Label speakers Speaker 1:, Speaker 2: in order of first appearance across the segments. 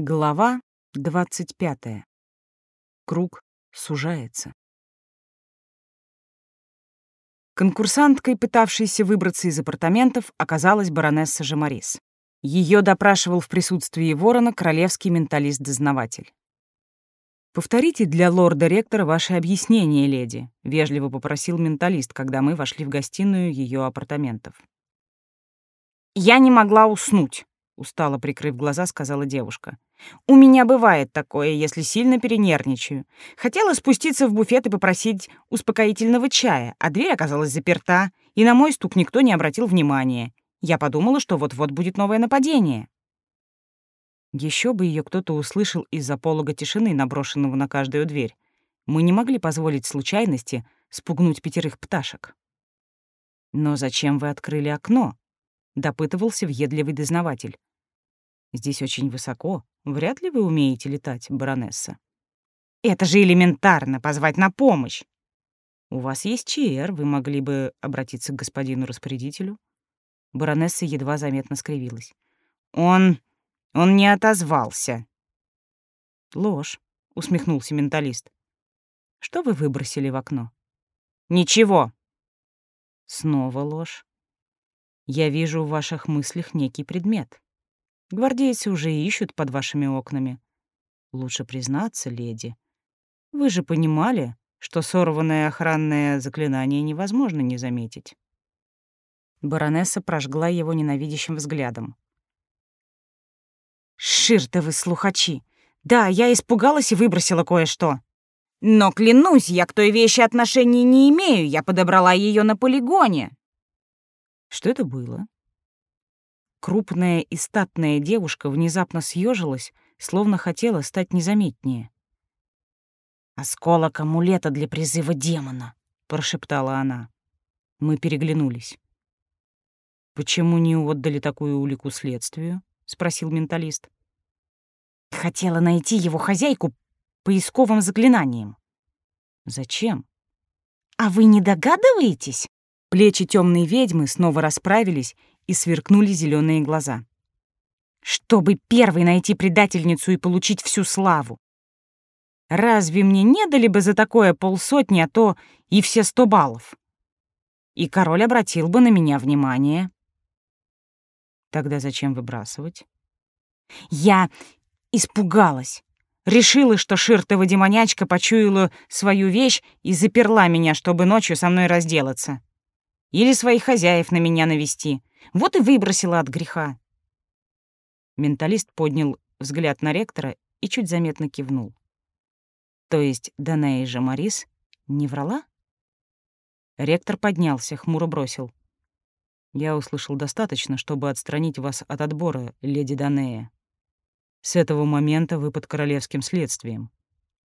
Speaker 1: Глава 25. Круг сужается. Конкурсанткой, пытавшейся выбраться из апартаментов, оказалась баронесса Жемарис. Ее допрашивал в присутствии ворона королевский менталист-дознаватель. «Повторите для лорда-ректора ваше объяснение, леди», — вежливо попросил менталист, когда мы вошли в гостиную ее апартаментов. «Я не могла уснуть», — устало прикрыв глаза, сказала девушка. «У меня бывает такое, если сильно перенервничаю. Хотела спуститься в буфет и попросить успокоительного чая, а дверь оказалась заперта, и на мой стук никто не обратил внимания. Я подумала, что вот-вот будет новое нападение». Еще бы ее кто-то услышал из-за полога тишины, наброшенного на каждую дверь. Мы не могли позволить случайности спугнуть пятерых пташек. «Но зачем вы открыли окно?» — допытывался въедливый дознаватель. «Здесь очень высоко. Вряд ли вы умеете летать, баронесса». «Это же элементарно — позвать на помощь!» «У вас есть ЧР, вы могли бы обратиться к господину распорядителю». Баронесса едва заметно скривилась. «Он он не отозвался. Ложь, усмехнулся менталист. Что вы выбросили в окно? Ничего. Снова ложь. Я вижу в ваших мыслях некий предмет. Гвардейцы уже ищут под вашими окнами. Лучше признаться, леди. Вы же понимали, что сорванное охранное заклинание невозможно не заметить. Баронесса прожгла его ненавидящим взглядом. Ширтовы слухачи. Да, я испугалась и выбросила кое-что. Но клянусь, я к той вещи отношения не имею, я подобрала ее на полигоне. Что это было? Крупная и статная девушка внезапно съежилась, словно хотела стать незаметнее. «Осколок амулета для призыва демона», — прошептала она. Мы переглянулись. «Почему не отдали такую улику следствию?» — спросил менталист. «Хотела найти его хозяйку поисковым заклинанием». «Зачем?» «А вы не догадываетесь?» Плечи темной ведьмы снова расправились и сверкнули зеленые глаза. «Чтобы первой найти предательницу и получить всю славу. Разве мне не дали бы за такое полсотни, а то и все сто баллов? И король обратил бы на меня внимание». Тогда зачем выбрасывать? Я испугалась. Решила, что ширтова демонячка почуяла свою вещь и заперла меня, чтобы ночью со мной разделаться. Или своих хозяев на меня навести. Вот и выбросила от греха. Менталист поднял взгляд на ректора и чуть заметно кивнул. То есть Данея же Марис не врала? Ректор поднялся, хмуро бросил. Я услышал достаточно, чтобы отстранить вас от отбора, леди Данея. С этого момента вы под королевским следствием.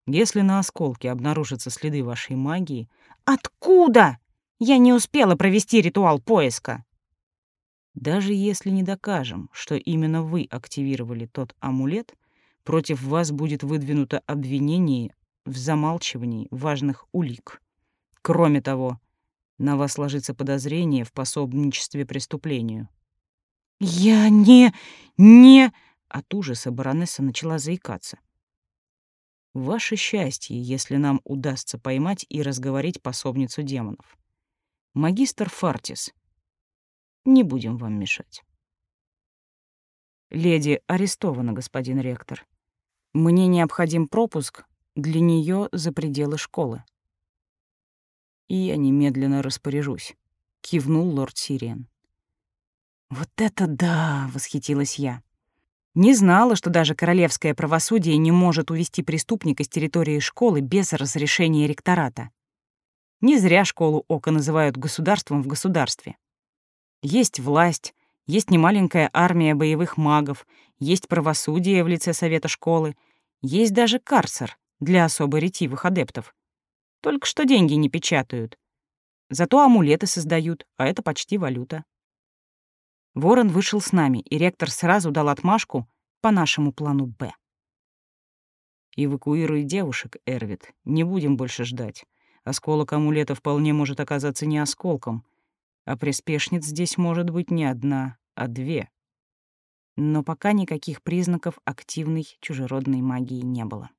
Speaker 1: Если на осколке обнаружатся следы вашей магии... Откуда? Я не успела провести ритуал поиска. Даже если не докажем, что именно вы активировали тот амулет, против вас будет выдвинуто обвинение в замалчивании важных улик. Кроме того, на вас ложится подозрение в пособничестве преступлению». «Я не... не...» От ужаса баронесса начала заикаться. «Ваше счастье, если нам удастся поймать и разговорить пособницу демонов. Магистр Фартис, не будем вам мешать». «Леди арестована, господин ректор. Мне необходим пропуск для нее за пределы школы» и я немедленно распоряжусь», — кивнул лорд Сириен. «Вот это да!» — восхитилась я. Не знала, что даже королевское правосудие не может увести преступника с территории школы без разрешения ректората. Не зря школу Ока называют государством в государстве. Есть власть, есть немаленькая армия боевых магов, есть правосудие в лице совета школы, есть даже карцер для особо ретивых адептов, только что деньги не печатают. Зато амулеты создают, а это почти валюта. Ворон вышел с нами, и ректор сразу дал отмашку по нашему плану «Б». «Эвакуируй девушек, Эрвит. Не будем больше ждать. Осколок амулета вполне может оказаться не осколком, а приспешниц здесь может быть не одна, а две». но пока никаких признаков активной чужеродной магии не было.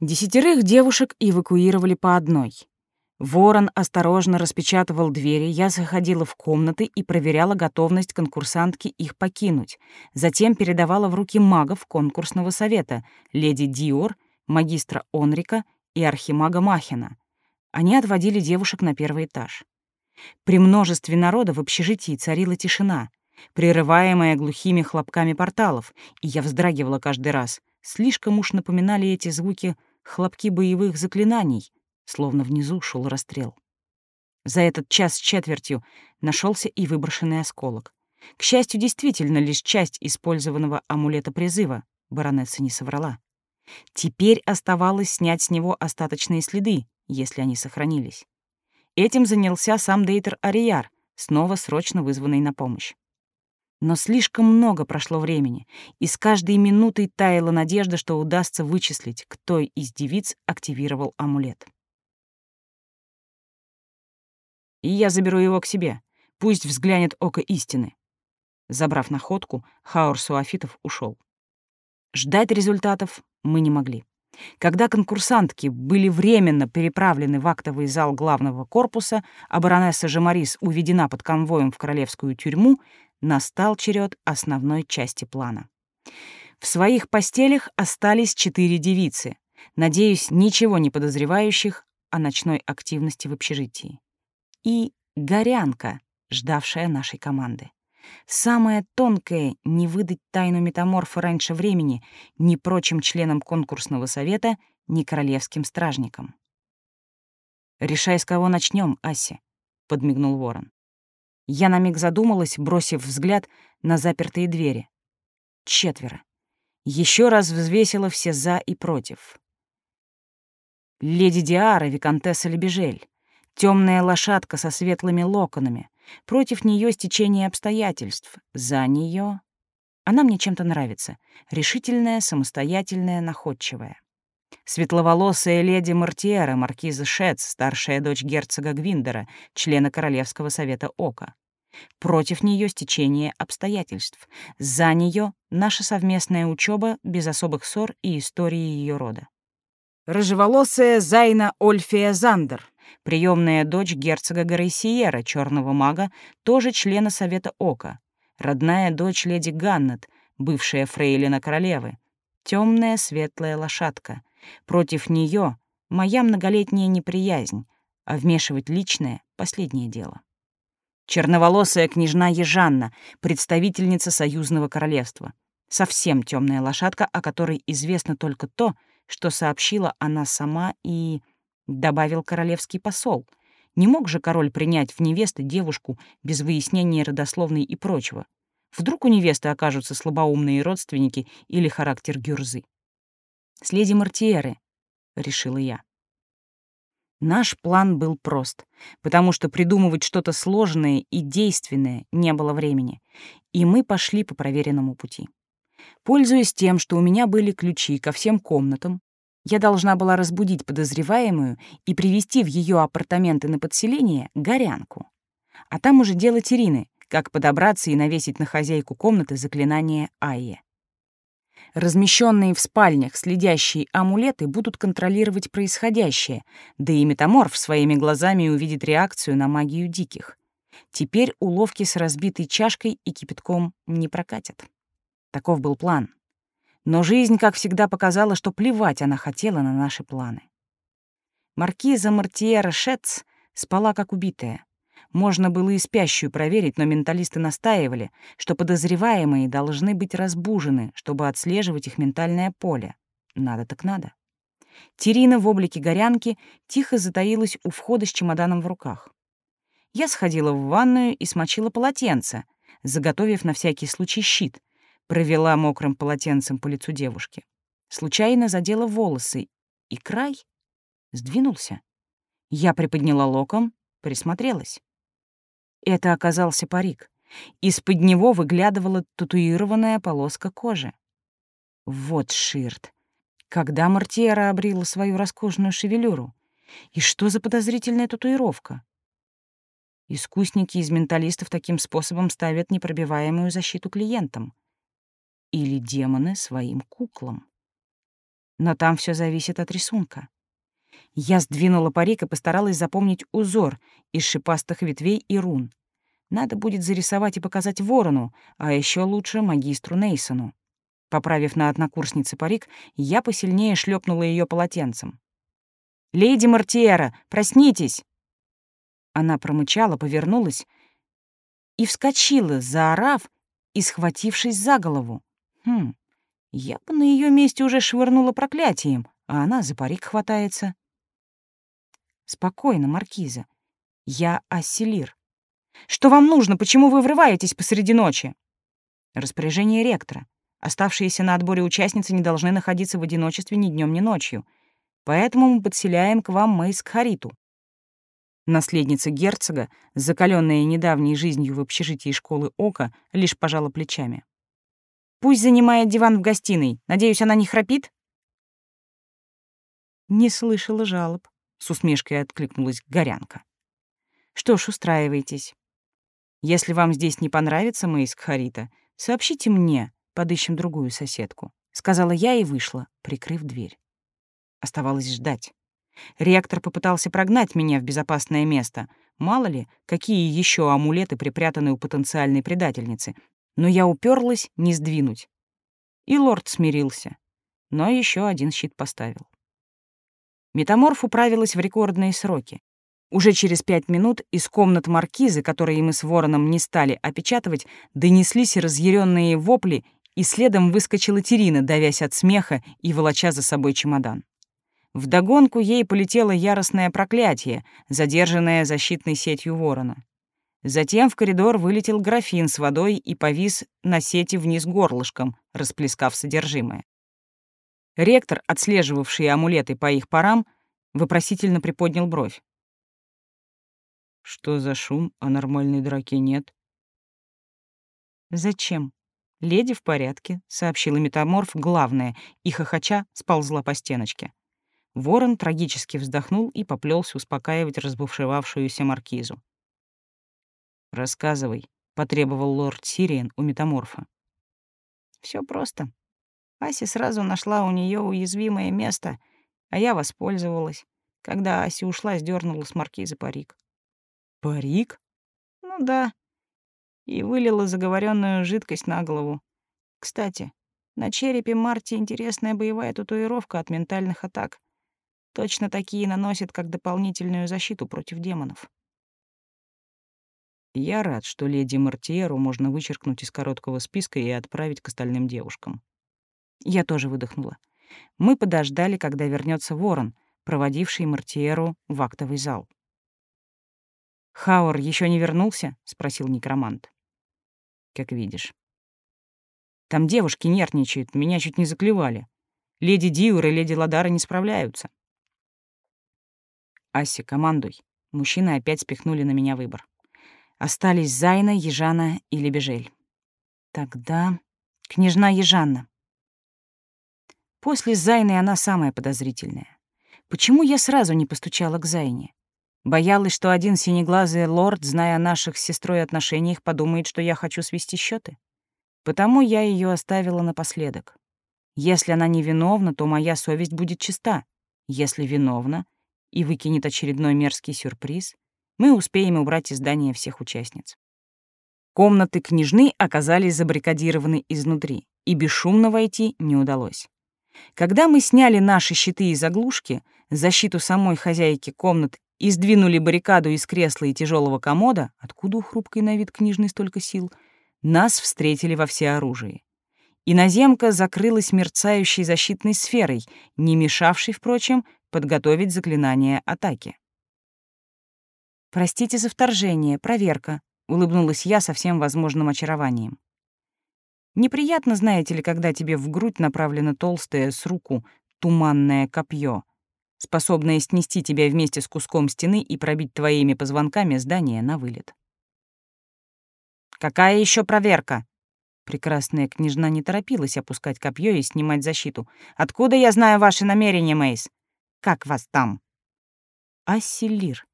Speaker 1: Десятерых девушек эвакуировали по одной. Ворон осторожно распечатывал двери, я заходила в комнаты и проверяла готовность конкурсантки их покинуть. Затем передавала в руки магов конкурсного совета, леди Диор, магистра Онрика и архимага Махина. Они отводили девушек на первый этаж. При множестве народа в общежитии царила тишина, прерываемая глухими хлопками порталов, и я вздрагивала каждый раз. Слишком уж напоминали эти звуки хлопки боевых заклинаний, словно внизу шел расстрел. За этот час с четвертью нашелся и выброшенный осколок. К счастью, действительно лишь часть использованного амулета призыва, баронесса не соврала. Теперь оставалось снять с него остаточные следы, если они сохранились. Этим занялся сам Дейтер Арияр, снова срочно вызванный на помощь. Но слишком много прошло времени, и с каждой минутой таяла надежда, что удастся вычислить, кто из девиц активировал амулет. И я заберу его к себе. Пусть взглянет око истины. Забрав находку, Хаур Суафитов ушел. Ждать результатов мы не могли. Когда конкурсантки были временно переправлены в актовый зал главного корпуса, а баронесса Жемарис уведена под конвоем в королевскую тюрьму, настал черед основной части плана. В своих постелях остались четыре девицы, надеюсь, ничего не подозревающих о ночной активности в общежитии. И горянка, ждавшая нашей команды. Самое тонкое — не выдать тайну метаморфа раньше времени ни прочим членам конкурсного совета, ни королевским стражникам. «Решай, с кого начнем, Ася», — подмигнул ворон. Я на миг задумалась, бросив взгляд на запертые двери. Четверо. Еще раз взвесила все «за» и «против». Леди Диара, виконтесса Лебежель, темная лошадка со светлыми локонами, Против нее стечение обстоятельств. За нее она мне чем-то нравится. Решительная, самостоятельная, находчивая. Светловолосая леди Мартиера, маркиза Шец, старшая дочь герцога Гвиндера, члена Королевского совета Ока. Против нее стечение обстоятельств. За нее наша совместная учеба без особых ссор и истории ее рода. Рыжеволосая Зайна Ольфия Зандер, приемная дочь герцога Гарейсиера, черного мага, тоже члена Совета Ока, родная дочь леди Ганнет, бывшая фрейлина королевы, темная светлая лошадка. Против нее моя многолетняя неприязнь, а вмешивать личное — последнее дело. Черноволосая княжна Ежанна, представительница союзного королевства. Совсем темная лошадка, о которой известно только то, что сообщила она сама и добавил королевский посол. Не мог же король принять в невесты девушку без выяснения родословной и прочего. Вдруг у невесты окажутся слабоумные родственники или характер гюрзы. «С леди Мартиеры», — решила я. Наш план был прост, потому что придумывать что-то сложное и действенное не было времени, и мы пошли по проверенному пути. Пользуясь тем, что у меня были ключи ко всем комнатам, я должна была разбудить подозреваемую и привести в ее апартаменты на подселение горянку. А там уже дело Терины, как подобраться и навесить на хозяйку комнаты заклинание Айе. Размещенные в спальнях следящие амулеты будут контролировать происходящее, да и метаморф своими глазами увидит реакцию на магию диких. Теперь уловки с разбитой чашкой и кипятком не прокатят. Таков был план. Но жизнь, как всегда, показала, что плевать она хотела на наши планы. Маркиза Мартиера Шетц спала как убитая. Можно было и спящую проверить, но менталисты настаивали, что подозреваемые должны быть разбужены, чтобы отслеживать их ментальное поле. Надо так надо. Терина в облике горянки тихо затаилась у входа с чемоданом в руках. Я сходила в ванную и смочила полотенце, заготовив на всякий случай щит — провела мокрым полотенцем по лицу девушки. Случайно задела волосы, и край сдвинулся. Я приподняла локон, присмотрелась. Это оказался парик. Из-под него выглядывала татуированная полоска кожи. Вот ширт. Когда Мартиера обрила свою роскошную шевелюру? И что за подозрительная татуировка? Искусники из менталистов таким способом ставят непробиваемую защиту клиентам. Или демоны своим куклам. Но там все зависит от рисунка. Я сдвинула парик и постаралась запомнить узор из шипастых ветвей и рун. Надо будет зарисовать и показать ворону, а еще лучше магистру Нейсону. Поправив на однокурснице парик, я посильнее шлепнула ее полотенцем. «Леди Мартиера, проснитесь!» Она промычала, повернулась и вскочила, заорав и схватившись за голову. Хм, я бы на ее месте уже швырнула проклятием, а она за парик хватается. Спокойно, Маркиза. Я Асселир. Что вам нужно? Почему вы врываетесь посреди ночи? Распоряжение ректора. Оставшиеся на отборе участницы не должны находиться в одиночестве ни днем, ни ночью. Поэтому мы подселяем к вам Мэйс Хариту. Наследница герцога, закаленная недавней жизнью в общежитии школы Ока, лишь пожала плечами. «Пусть занимает диван в гостиной. Надеюсь, она не храпит?» Не слышала жалоб. С усмешкой откликнулась Горянка. «Что ж, устраивайтесь. Если вам здесь не понравится, Мэйс Харита, сообщите мне, подыщем другую соседку», — сказала я и вышла, прикрыв дверь. Оставалось ждать. Ректор попытался прогнать меня в безопасное место. Мало ли, какие еще амулеты припрятаны у потенциальной предательницы. Но я уперлась не сдвинуть. И лорд смирился. Но еще один щит поставил. Метаморф управилась в рекордные сроки. Уже через пять минут из комнат маркизы, которые мы с вороном не стали опечатывать, донеслись разъяренные вопли и следом выскочила Терина, давясь от смеха и волоча за собой чемодан. Вдогонку ей полетело яростное проклятие, задержанное защитной сетью ворона. Затем в коридор вылетел графин с водой и повис на сети вниз горлышком, расплескав содержимое. Ректор, отслеживавший амулеты по их парам, вопросительно приподнял бровь. «Что за шум, а нормальной драки нет?» «Зачем?» «Леди в порядке», — сообщила метаморф главное, и хохоча сползла по стеночке. Ворон трагически вздохнул и поплелся успокаивать разбушевавшуюся маркизу. «Рассказывай», — потребовал лорд Сириен у метаморфа. Все просто. Ася сразу нашла у нее уязвимое место, а я воспользовалась. Когда Ася ушла, сдернула с маркизы парик. «Парик?» «Ну да и вылила заговоренную жидкость на голову. Кстати, на черепе Марти интересная боевая татуировка от ментальных атак. Точно такие наносят как дополнительную защиту против демонов.
Speaker 2: Я рад, что леди Мартиеру можно вычеркнуть из короткого списка и отправить к остальным девушкам.
Speaker 1: Я тоже выдохнула. Мы подождали, когда вернется Ворон, проводивший Мартиеру в актовый зал. «Хауэр еще не вернулся?» — спросил некромант
Speaker 2: как видишь.
Speaker 1: Там девушки нервничают, меня чуть не заклевали. Леди Диур и леди Ладара не справляются. Ася, командуй. Мужчины опять спихнули на меня выбор. Остались Зайна, Ежана и Лебежель. Тогда княжна Ежанна. После Зайны она самая подозрительная. Почему я сразу не постучала к Зайне? Боялась, что один синеглазый лорд, зная о наших с сестрой отношениях, подумает, что я хочу свести счеты. Потому я ее оставила напоследок. Если она не виновна, то моя совесть будет чиста. Если виновна и выкинет очередной мерзкий сюрприз, мы успеем убрать из здания всех участниц. Комнаты княжны оказались забаррикадированы изнутри, и бесшумно войти не удалось. Когда мы сняли наши щиты и заглушки, защиту самой хозяйки комнат и сдвинули баррикаду из кресла и тяжелого комода, откуда у хрупкой на вид книжной столько сил, нас встретили во всеоружии. Иноземка закрылась мерцающей защитной сферой, не мешавшей, впрочем, подготовить заклинание атаки. «Простите за вторжение, проверка», — улыбнулась я со всем возможным очарованием. «Неприятно, знаете ли, когда тебе в грудь направлено толстое с руку туманное копье, способное снести тебя вместе с куском стены и пробить твоими позвонками здание на вылет. «Какая еще проверка?» Прекрасная княжна не торопилась опускать копье и снимать защиту. «Откуда я знаю ваши намерения, Мейс? Как вас там?» «Асселир.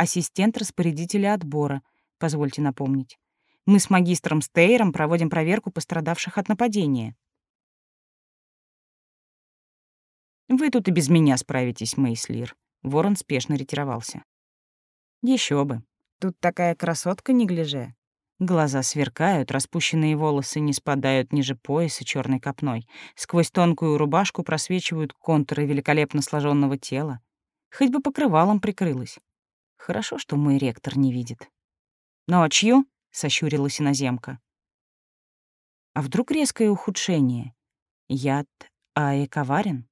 Speaker 1: Ассистент распорядителя отбора, позвольте напомнить. Мы с магистром Стейром проводим проверку пострадавших от нападения. Вы тут и без меня справитесь, Мейслир. Ворон спешно ретировался. Еще бы. Тут такая красотка неглиже. Глаза сверкают, распущенные волосы не спадают ниже пояса черной копной. Сквозь тонкую рубашку просвечивают контуры великолепно сложенного тела. Хоть бы покрывалом прикрылась. Хорошо, что мой ректор не видит. «Ночью?» — сощурилась иноземка. «А вдруг резкое ухудшение? Яд Аи коварен?»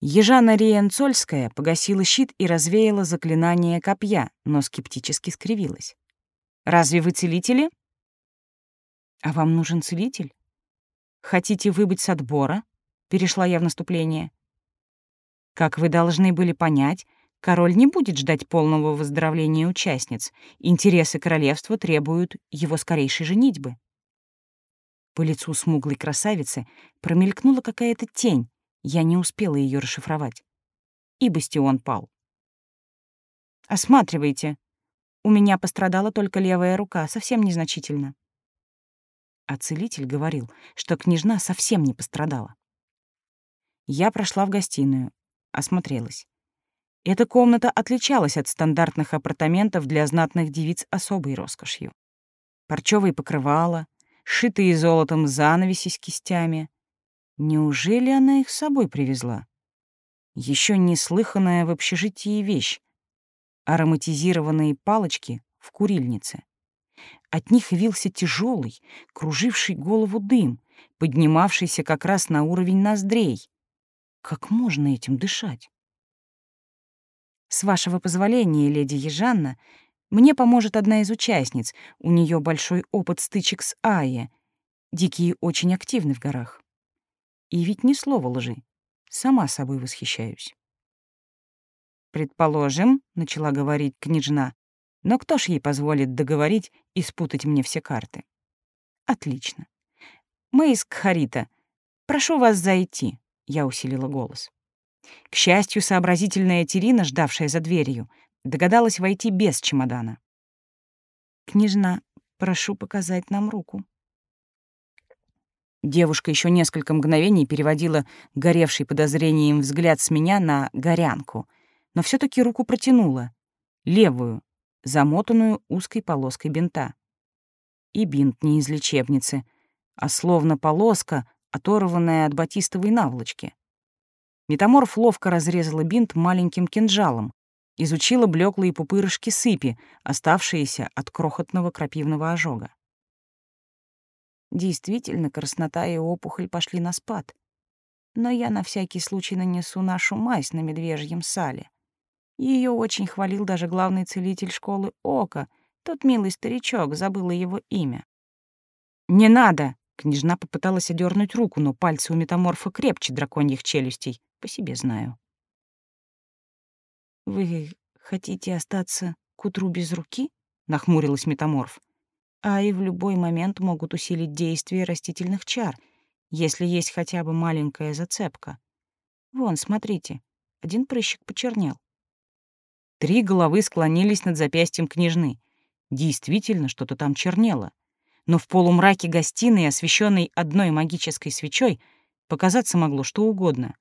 Speaker 1: Ежана Риенцольская погасила щит и развеяла заклинание копья, но скептически скривилась. Разве вы целители? А вам нужен целитель? Хотите выбыть с отбора? Перешла я в наступление. Как вы должны были понять, король не будет ждать полного выздоровления участниц. Интересы королевства требуют его скорейшей женитьбы. По лицу смуглой красавицы промелькнула какая-то тень. Я не успела ее расшифровать. И бастион пал. «Осматривайте», у меня пострадала только левая рука, совсем незначительно. А целитель говорил, что княжна совсем не пострадала. Я прошла в гостиную, осмотрелась. Эта комната отличалась от стандартных апартаментов для знатных девиц особой роскошью. Парчёвые покрывала, шитые золотом занавеси с кистями. Неужели она их с собой привезла? Еще неслыханная в общежитии вещь ароматизированные палочки в курильнице. От них вился тяжелый, круживший голову дым, поднимавшийся как раз на уровень ноздрей. Как можно этим дышать? С вашего позволения, леди Ежанна, мне поможет одна из участниц. У нее большой опыт стычек с Айе. Дикие очень активны в горах. И ведь ни слова лжи. Сама собой восхищаюсь. «Предположим», — начала говорить княжна, «но кто ж ей позволит договорить и спутать мне все карты?» «Отлично. Мэйс Кхарита, прошу вас зайти», — я усилила голос. К счастью, сообразительная Терина, ждавшая за дверью, догадалась войти без чемодана. «Княжна, прошу показать нам руку». Девушка еще несколько мгновений переводила горевший подозрением взгляд с меня на горянку — но все таки руку протянула, левую, замотанную узкой полоской бинта. И бинт не из лечебницы, а словно полоска, оторванная от батистовой наволочки. Метаморф ловко разрезала бинт маленьким кинжалом, изучила блеклые пупырышки сыпи, оставшиеся от крохотного крапивного ожога. Действительно, краснота и опухоль пошли на спад. Но я на всякий случай нанесу нашу мазь на медвежьем сале. Ее очень хвалил даже главный целитель школы Ока, тот милый старичок, забыла его имя. «Не надо!» — княжна попыталась одернуть руку, но пальцы у метаморфа крепче драконьих челюстей, по себе знаю. «Вы хотите остаться к утру без руки?» — нахмурилась метаморф. «А и в любой момент могут усилить действие растительных чар, если есть хотя бы маленькая зацепка. Вон, смотрите, один прыщик почернел. Три головы склонились над запястьем княжны. Действительно, что-то там чернело. Но в полумраке гостиной, освещенной одной магической свечой, показаться могло что угодно.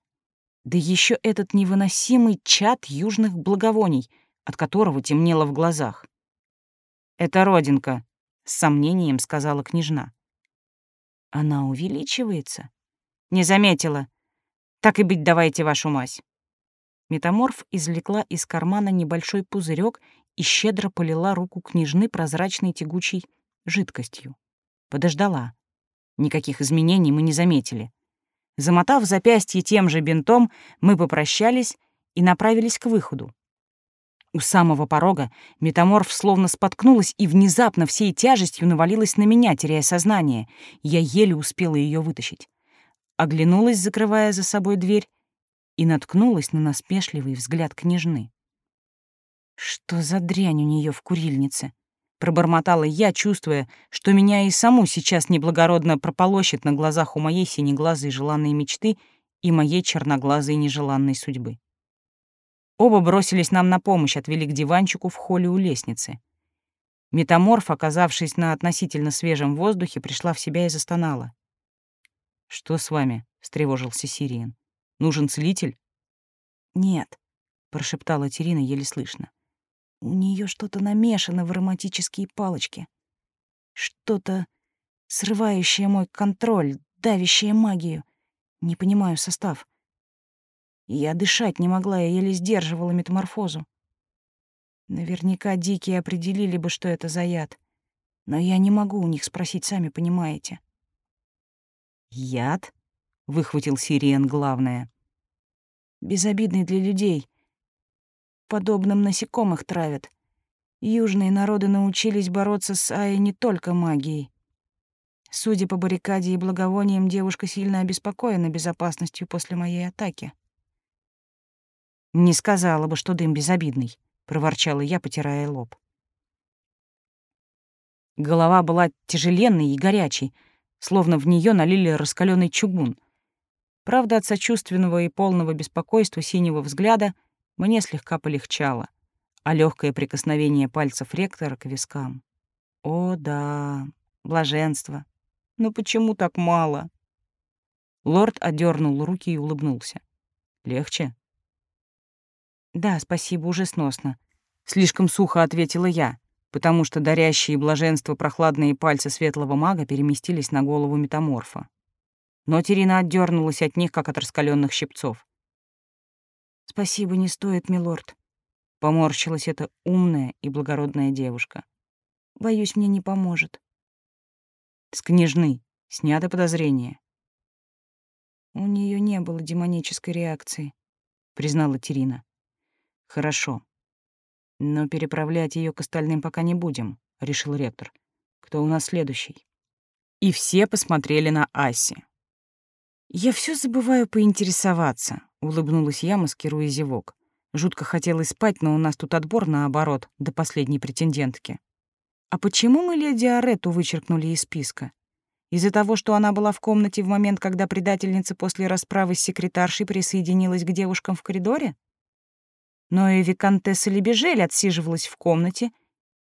Speaker 1: Да еще этот невыносимый чад южных благовоний, от которого темнело в глазах. «Это родинка», — с сомнением сказала княжна. «Она увеличивается?» «Не заметила. Так и быть, давайте вашу мазь». Метаморф извлекла из кармана небольшой пузырек и щедро полила руку княжны прозрачной тягучей жидкостью. Подождала. Никаких изменений мы не заметили. Замотав запястье тем же бинтом, мы попрощались и направились к выходу. У самого порога метаморф словно споткнулась и внезапно всей тяжестью навалилась на меня, теряя сознание. Я еле успела ее вытащить. Оглянулась, закрывая за собой дверь, и наткнулась на насмешливый взгляд княжны. «Что за дрянь у нее в курильнице?» Пробормотала я, чувствуя, что меня и саму сейчас неблагородно прополощет на глазах у моей синеглазой желанной мечты и моей черноглазой нежеланной судьбы. Оба бросились нам на помощь, отвели к диванчику в холле у лестницы. Метаморф, оказавшись на относительно свежем воздухе, пришла в себя и застонала. «Что с вами?» — встревожился Сириен. «Нужен целитель?»
Speaker 2: «Нет», — прошептала Терина еле слышно. «У нее что-то намешано в ароматические палочки. Что-то, срывающее мой контроль, давящее магию. Не понимаю состав. Я дышать не могла, я еле сдерживала метаморфозу. Наверняка дикие определили бы, что это за яд. Но я не могу у них спросить, сами понимаете.
Speaker 1: «Яд?» — выхватил Сириен главное.
Speaker 2: «Безобидный для людей. Подобным насекомых травят. Южные народы научились бороться с Аей не только магией. Судя по баррикаде и благовониям, девушка сильно обеспокоена безопасностью после моей атаки.
Speaker 1: «Не сказала бы, что дым безобидный», — проворчала я, потирая лоб. Голова была тяжеленной и горячей, словно в нее налили раскаленный чугун. Правда, от сочувственного и полного беспокойства синего взгляда мне слегка полегчало, а легкое прикосновение пальцев ректора к вискам. О, да, блаженство. Но почему так мало? Лорд одернул руки и улыбнулся. Легче? Да, спасибо, уже сносно. Слишком сухо ответила я потому что дарящие блаженство прохладные пальцы светлого мага переместились на голову метаморфа. Но Терина отдернулась от них, как от раскаленных щипцов.
Speaker 2: «Спасибо, не стоит, милорд», — поморщилась эта умная и благородная девушка. «Боюсь, мне не поможет».
Speaker 1: «С княжны снято подозрение».
Speaker 2: «У нее не было демонической реакции», — признала Терина.
Speaker 1: «Хорошо. Но переправлять ее к остальным пока не будем, решил ректор. Кто у нас следующий? И все посмотрели на Аси. Я все забываю поинтересоваться, улыбнулась я, маскируя зевок. Жутко хотелось спать, но у нас тут отбор наоборот, до последней претендентки. А почему мы леди Арету вычеркнули из списка? Из-за того, что она была в комнате в момент, когда предательница после расправы с секретаршей присоединилась к девушкам в коридоре? Но и виконтесса Лебежель отсиживалась в комнате,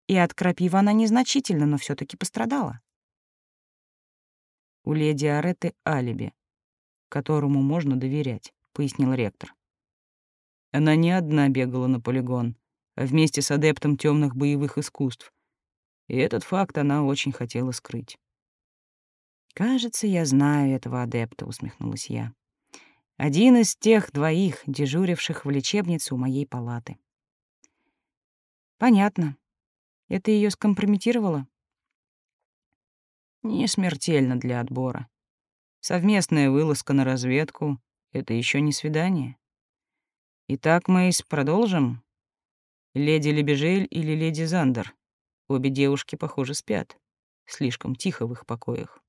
Speaker 1: и от крапивы она незначительно, но все таки пострадала. «У леди Ареты алиби, которому можно доверять», — пояснил ректор. Она не одна бегала на полигон, а вместе с адептом темных боевых искусств. И этот факт она очень хотела скрыть. «Кажется, я знаю этого адепта», — усмехнулась я. Один из тех двоих, дежуривших в лечебнице у моей палаты. Понятно. Это ее скомпрометировало? Не смертельно для отбора. Совместная вылазка на разведку — это еще не свидание. Итак, Мэйс, продолжим? Леди Лебежель или леди Зандер? Обе девушки, похоже, спят. Слишком тихо в их покоях.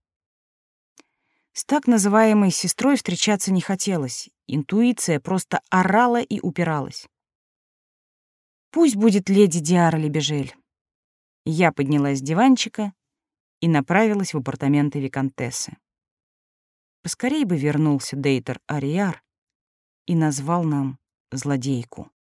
Speaker 1: С так называемой сестрой встречаться не хотелось. Интуиция просто орала и упиралась. Пусть будет леди Диара Лебежель. Я поднялась с диванчика и направилась в апартаменты виконтессы. Поскорей бы вернулся Дейтер Ариар и назвал нам злодейку.